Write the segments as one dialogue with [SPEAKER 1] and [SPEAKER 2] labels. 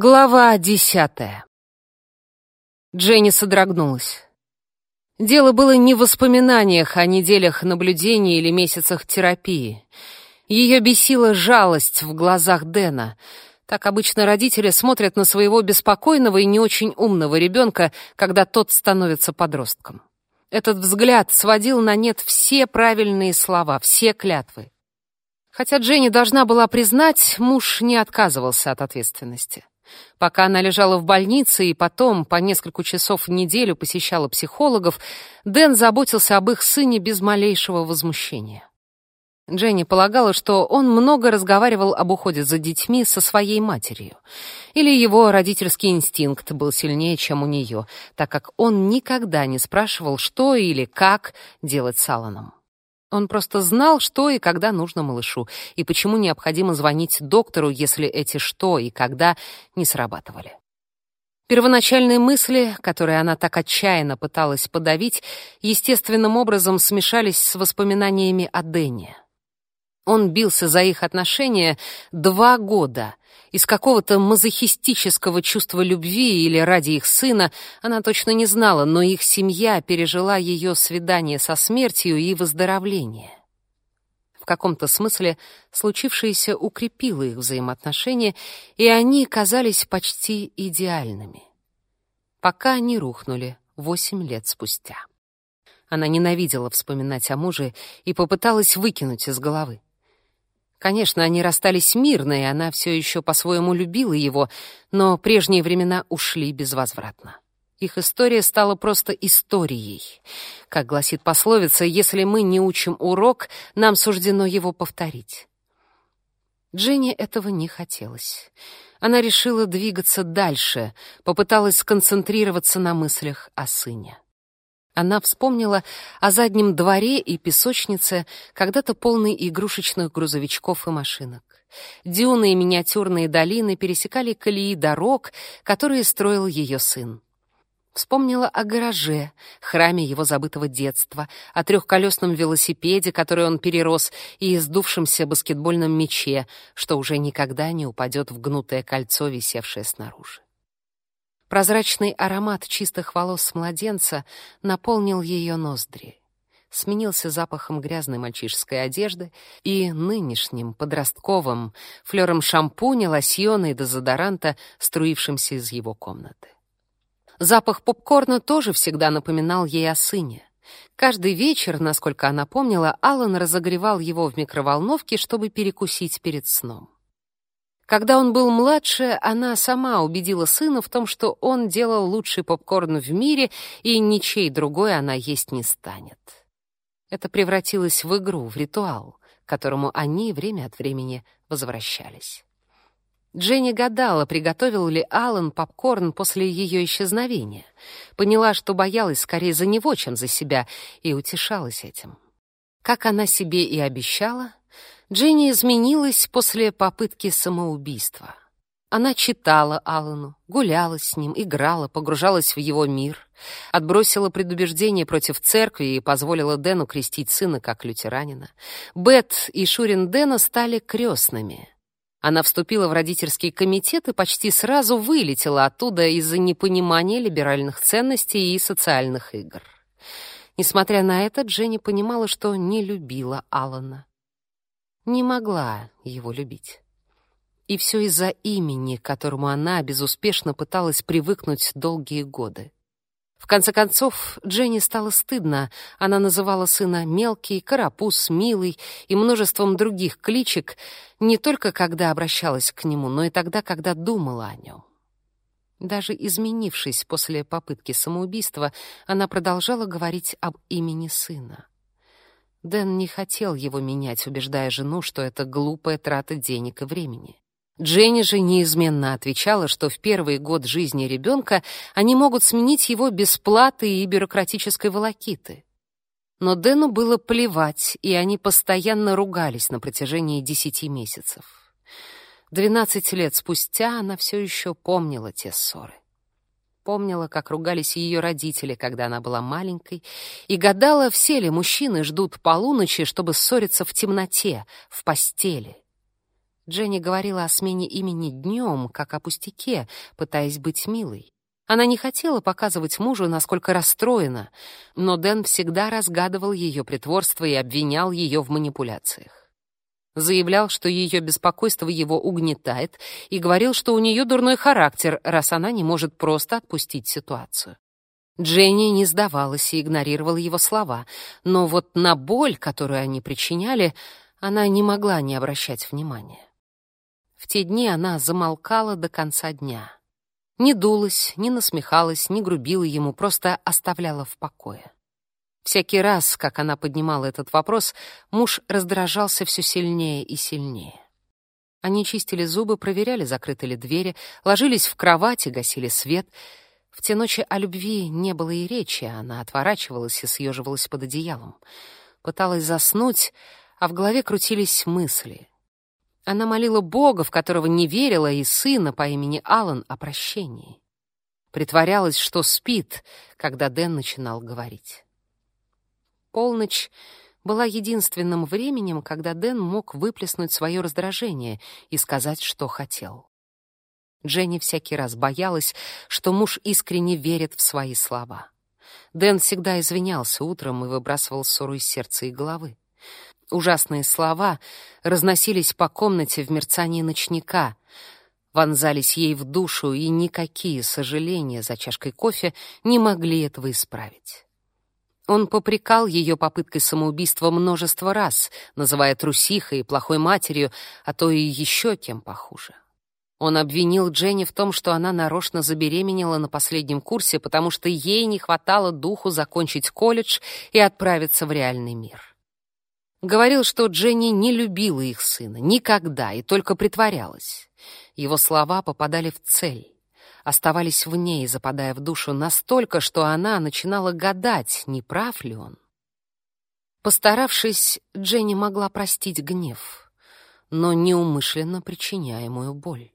[SPEAKER 1] Глава десятая. Дженни содрогнулась. Дело было не в воспоминаниях о неделях наблюдений или месяцах терапии. Ее бесила жалость в глазах Дэна. Так обычно родители смотрят на своего беспокойного и не очень умного ребенка, когда тот становится подростком. Этот взгляд сводил на нет все правильные слова, все клятвы. Хотя Дженни должна была признать, муж не отказывался от ответственности. Пока она лежала в больнице и потом по несколько часов в неделю посещала психологов, Дэн заботился об их сыне без малейшего возмущения. Дженни полагала, что он много разговаривал об уходе за детьми со своей матерью. Или его родительский инстинкт был сильнее, чем у нее, так как он никогда не спрашивал, что или как делать с Алланом. Он просто знал, что и когда нужно малышу, и почему необходимо звонить доктору, если эти что и когда не срабатывали. Первоначальные мысли, которые она так отчаянно пыталась подавить, естественным образом смешались с воспоминаниями о Дэне. Он бился за их отношения два года — из какого-то мазохистического чувства любви или ради их сына, она точно не знала, но их семья пережила ее свидание со смертью и выздоровление. В каком-то смысле случившееся укрепило их взаимоотношения, и они казались почти идеальными. Пока они рухнули восемь лет спустя. Она ненавидела вспоминать о муже и попыталась выкинуть из головы. Конечно, они расстались мирно, и она все еще по-своему любила его, но прежние времена ушли безвозвратно. Их история стала просто историей. Как гласит пословица, если мы не учим урок, нам суждено его повторить. Дженни этого не хотелось. Она решила двигаться дальше, попыталась сконцентрироваться на мыслях о сыне. Она вспомнила о заднем дворе и песочнице, когда-то полной игрушечных грузовичков и машинок. Дюны и миниатюрные долины пересекали колеи дорог, которые строил ее сын. Вспомнила о гараже, храме его забытого детства, о трехколесном велосипеде, который он перерос, и издувшемся баскетбольном мяче, что уже никогда не упадет в гнутое кольцо, висевшее снаружи. Прозрачный аромат чистых волос младенца наполнил ее ноздри. Сменился запахом грязной мальчишеской одежды и нынешним, подростковым, флером шампуня, лосьона и дезодоранта, струившимся из его комнаты. Запах попкорна тоже всегда напоминал ей о сыне. Каждый вечер, насколько она помнила, Аллан разогревал его в микроволновке, чтобы перекусить перед сном. Когда он был младше, она сама убедила сына в том, что он делал лучший попкорн в мире, и ничей другой она есть не станет. Это превратилось в игру, в ритуал, к которому они время от времени возвращались. Дженни гадала, приготовил ли Алан попкорн после ее исчезновения. Поняла, что боялась скорее за него, чем за себя, и утешалась этим. Как она себе и обещала, Дженни изменилась после попытки самоубийства. Она читала Алану, гуляла с ним, играла, погружалась в его мир, отбросила предубеждение против церкви и позволила Дэну крестить сына как лютеранина. Бет и Шурин Дэна стали крестными. Она вступила в родительский комитет и почти сразу вылетела оттуда из-за непонимания либеральных ценностей и социальных игр. Несмотря на это, Дженни понимала, что не любила Алана не могла его любить. И все из-за имени, к которому она безуспешно пыталась привыкнуть долгие годы. В конце концов, Дженни стало стыдно. Она называла сына «мелкий», «карапуз», «милый» и множеством других кличек, не только когда обращалась к нему, но и тогда, когда думала о нем. Даже изменившись после попытки самоубийства, она продолжала говорить об имени сына. Дэн не хотел его менять, убеждая жену, что это глупая трата денег и времени. Дженни же неизменно отвечала, что в первый год жизни ребенка они могут сменить его без платы и бюрократической волокиты. Но Дэну было плевать, и они постоянно ругались на протяжении десяти месяцев. Двенадцать лет спустя она все еще помнила те ссоры помнила, как ругались ее родители, когда она была маленькой, и гадала, все ли мужчины ждут полуночи, чтобы ссориться в темноте, в постели. Дженни говорила о смене имени днем, как о пустяке, пытаясь быть милой. Она не хотела показывать мужу, насколько расстроена, но Дэн всегда разгадывал ее притворство и обвинял ее в манипуляциях. Заявлял, что ее беспокойство его угнетает, и говорил, что у нее дурной характер, раз она не может просто отпустить ситуацию. Дженни не сдавалась и игнорировала его слова, но вот на боль, которую они причиняли, она не могла не обращать внимания. В те дни она замолкала до конца дня. Не дулась, не насмехалась, не грубила ему, просто оставляла в покое. Всякий раз, как она поднимала этот вопрос, муж раздражался все сильнее и сильнее. Они чистили зубы, проверяли, закрыты ли двери, ложились в кровать и гасили свет. В те ночи о любви не было и речи, она отворачивалась и съеживалась под одеялом. Пыталась заснуть, а в голове крутились мысли. Она молила Бога, в которого не верила, и сына по имени Алан о прощении. Притворялась, что спит, когда Дэн начинал говорить. Полночь была единственным временем, когда Дэн мог выплеснуть свое раздражение и сказать, что хотел. Дженни всякий раз боялась, что муж искренне верит в свои слова. Дэн всегда извинялся утром и выбрасывал ссору из сердца и головы. Ужасные слова разносились по комнате в мерцании ночника, вонзались ей в душу, и никакие сожаления за чашкой кофе не могли этого исправить. Он попрекал ее попыткой самоубийства множество раз, называя трусихой и плохой матерью, а то и еще кем похуже. Он обвинил Дженни в том, что она нарочно забеременела на последнем курсе, потому что ей не хватало духу закончить колледж и отправиться в реальный мир. Говорил, что Дженни не любила их сына никогда и только притворялась. Его слова попадали в цель, оставались в ней, западая в душу настолько, что она начинала гадать, не прав ли он. Постаравшись, Дженни могла простить гнев, но неумышленно причиняемую боль.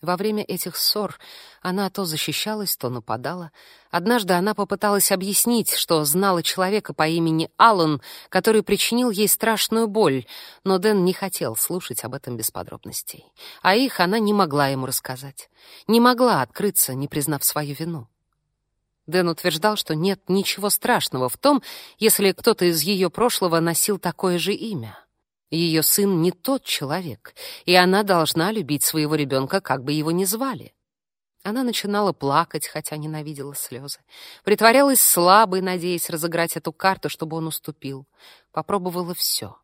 [SPEAKER 1] Во время этих ссор она то защищалась, то нападала. Однажды она попыталась объяснить, что знала человека по имени Аллан, который причинил ей страшную боль, но Дэн не хотел слушать об этом без подробностей. А их она не могла ему рассказать. Не могла открыться, не признав свою вину. Дэн утверждал, что нет ничего страшного в том, если кто-то из ее прошлого носил такое же имя. Ее сын не тот человек, и она должна любить своего ребенка, как бы его ни звали. Она начинала плакать, хотя ненавидела слезы. Притворялась слабой, надеясь разыграть эту карту, чтобы он уступил. Попробовала все.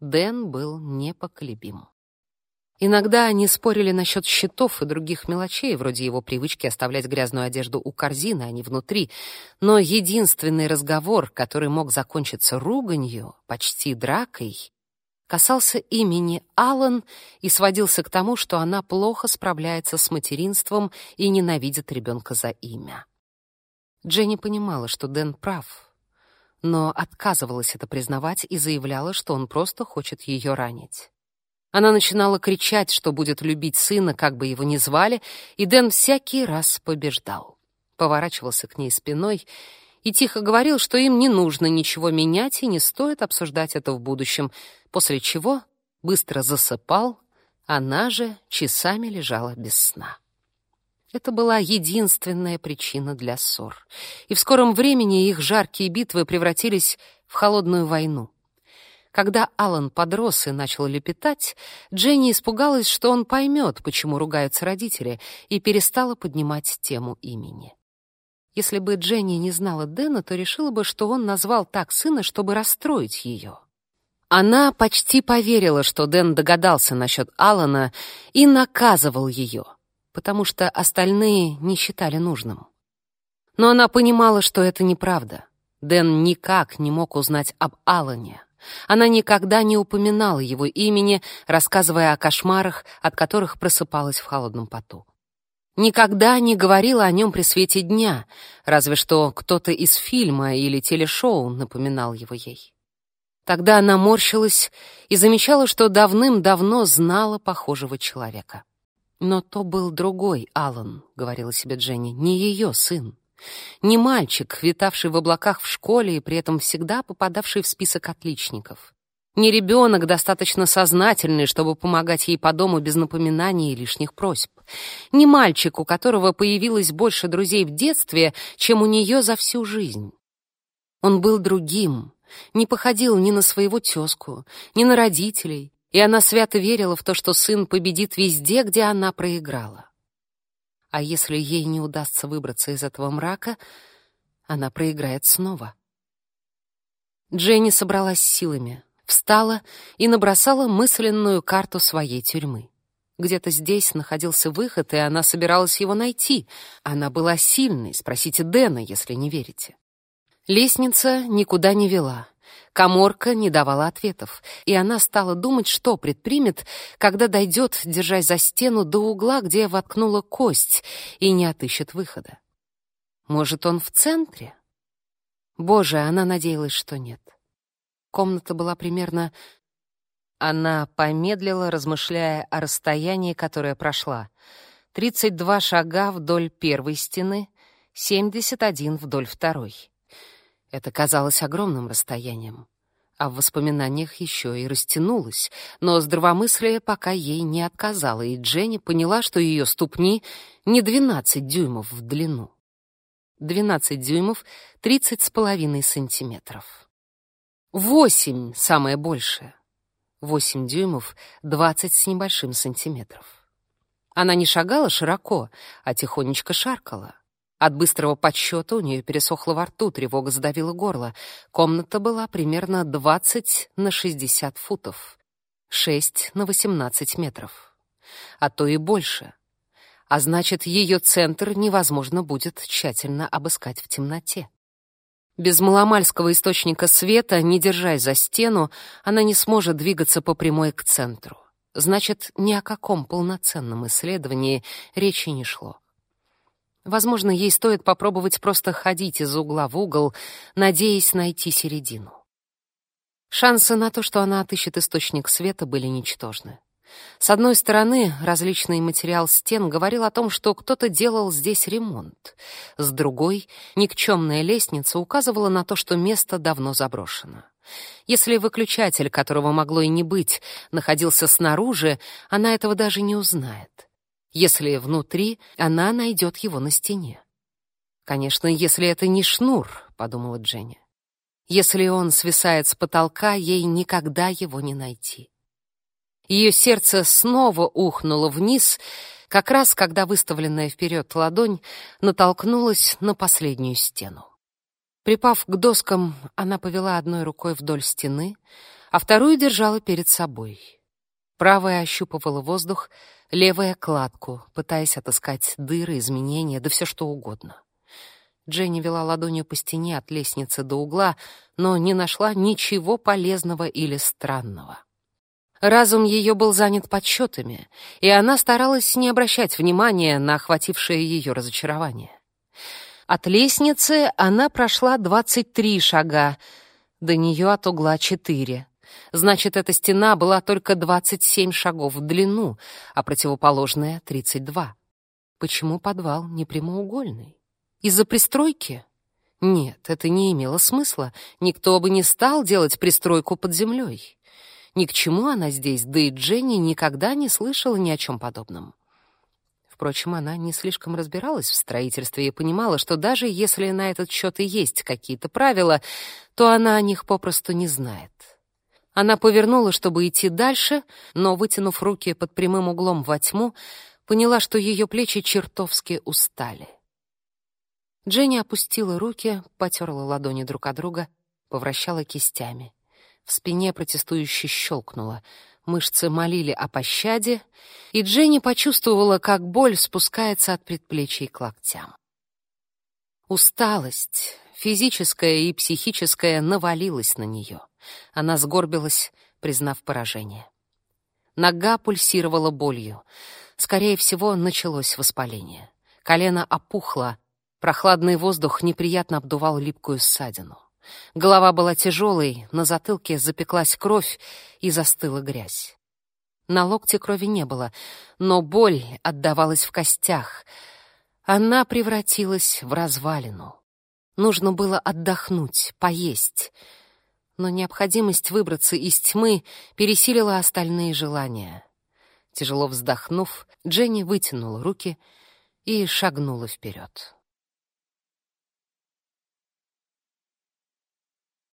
[SPEAKER 1] Дэн был непоколебим. Иногда они спорили насчет счетов и других мелочей, вроде его привычки оставлять грязную одежду у корзины, а не внутри. Но единственный разговор, который мог закончиться руганью, почти дракой, касался имени Алан и сводился к тому, что она плохо справляется с материнством и ненавидит ребенка за имя. Дженни понимала, что Дэн прав, но отказывалась это признавать и заявляла, что он просто хочет ее ранить. Она начинала кричать, что будет любить сына, как бы его ни звали, и Дэн всякий раз побеждал. Поворачивался к ней спиной и тихо говорил, что им не нужно ничего менять и не стоит обсуждать это в будущем, после чего быстро засыпал, она же часами лежала без сна. Это была единственная причина для ссор. И в скором времени их жаркие битвы превратились в холодную войну. Когда Алан подрос и начал лепетать, Дженни испугалась, что он поймет, почему ругаются родители, и перестала поднимать тему имени. Если бы Дженни не знала Дэна, то решила бы, что он назвал так сына, чтобы расстроить ее. Она почти поверила, что Дэн догадался насчет Алана и наказывал ее, потому что остальные не считали нужным. Но она понимала, что это неправда. Дэн никак не мог узнать об Алане. Она никогда не упоминала его имени, рассказывая о кошмарах, от которых просыпалась в холодном поту никогда не говорила о нем при свете дня, разве что кто-то из фильма или телешоу напоминал его ей. Тогда она морщилась и замечала, что давным-давно знала похожего человека. Но то был другой Алан, говорила себе Дженни, не ее сын. Не мальчик, витавший в облаках в школе и при этом всегда попадавший в список отличников. Не ребенок, достаточно сознательный, чтобы помогать ей по дому без напоминаний и лишних просьб. Не мальчик, у которого появилось больше друзей в детстве, чем у нее за всю жизнь. Он был другим, не походил ни на своего тезку, ни на родителей, и она свято верила в то, что сын победит везде, где она проиграла. А если ей не удастся выбраться из этого мрака, она проиграет снова. Дженни собралась силами, встала и набросала мысленную карту своей тюрьмы. Где-то здесь находился выход, и она собиралась его найти. Она была сильной, спросите Дэна, если не верите. Лестница никуда не вела. Каморка не давала ответов, и она стала думать, что предпримет, когда дойдет, держась за стену до угла, где воткнула кость, и не отыщет выхода. Может, он в центре? Боже, она надеялась, что нет. Комната была примерно... Она помедлила, размышляя о расстоянии, которое прошла. 32 шага вдоль первой стены, 71 вдоль второй. Это казалось огромным расстоянием, а в воспоминаниях еще и растянулось, но здравомыслие пока ей не отказало, и Дженни поняла, что ее ступни не 12 дюймов в длину. 12 дюймов — 30 с половиной сантиметров. Восемь — самое большее. Восемь дюймов — 20 с небольшим сантиметров. Она не шагала широко, а тихонечко шаркала. От быстрого подсчета у нее пересохло во рту, тревога задавила горло. Комната была примерно 20 на 60 футов, 6 на 18 метров, а то и больше а значит, ее центр невозможно будет тщательно обыскать в темноте. Без маломальского источника света, не держась за стену, она не сможет двигаться по прямой к центру. Значит, ни о каком полноценном исследовании речи не шло. Возможно, ей стоит попробовать просто ходить из угла в угол, надеясь найти середину. Шансы на то, что она отыщет источник света, были ничтожны. С одной стороны, различный материал стен говорил о том, что кто-то делал здесь ремонт. С другой, никчемная лестница указывала на то, что место давно заброшено. Если выключатель, которого могло и не быть, находился снаружи, она этого даже не узнает. Если внутри, она найдет его на стене. «Конечно, если это не шнур», — подумала Дженни. «Если он свисает с потолка, ей никогда его не найти». Ее сердце снова ухнуло вниз, как раз когда выставленная вперед ладонь натолкнулась на последнюю стену. Припав к доскам, она повела одной рукой вдоль стены, а вторую держала перед собой. Правая ощупывала воздух, левая — кладку, пытаясь отыскать дыры, изменения, да все что угодно. Дженни вела ладонью по стене от лестницы до угла, но не нашла ничего полезного или странного. Разум ее был занят подсчетами, и она старалась не обращать внимания на охватившее ее разочарование. От лестницы она прошла 23 шага, до нее от угла 4. Значит, эта стена была только 27 шагов в длину, а противоположная — 32. Почему подвал не прямоугольный? Из-за пристройки? Нет, это не имело смысла. Никто бы не стал делать пристройку под землей. Ни к чему она здесь, да и Дженни никогда не слышала ни о чем подобном. Впрочем, она не слишком разбиралась в строительстве и понимала, что даже если на этот счет и есть какие-то правила, то она о них попросту не знает. Она повернула, чтобы идти дальше, но, вытянув руки под прямым углом во тьму, поняла, что ее плечи чертовски устали. Дженни опустила руки, потерла ладони друг от друга, повращала кистями. В спине протестующе щелкнуло. Мышцы молили о пощаде, и Дженни почувствовала, как боль спускается от предплечий к локтям. Усталость, физическая и психическая, навалилась на нее. Она сгорбилась, признав поражение. Нога пульсировала болью. Скорее всего, началось воспаление. Колено опухло, прохладный воздух неприятно обдувал липкую ссадину. Голова была тяжелой, на затылке запеклась кровь и застыла грязь. На локте крови не было, но боль отдавалась в костях. Она превратилась в развалину. Нужно было отдохнуть, поесть. Но необходимость выбраться из тьмы пересилила остальные желания. Тяжело вздохнув, Дженни вытянула руки и шагнула вперед.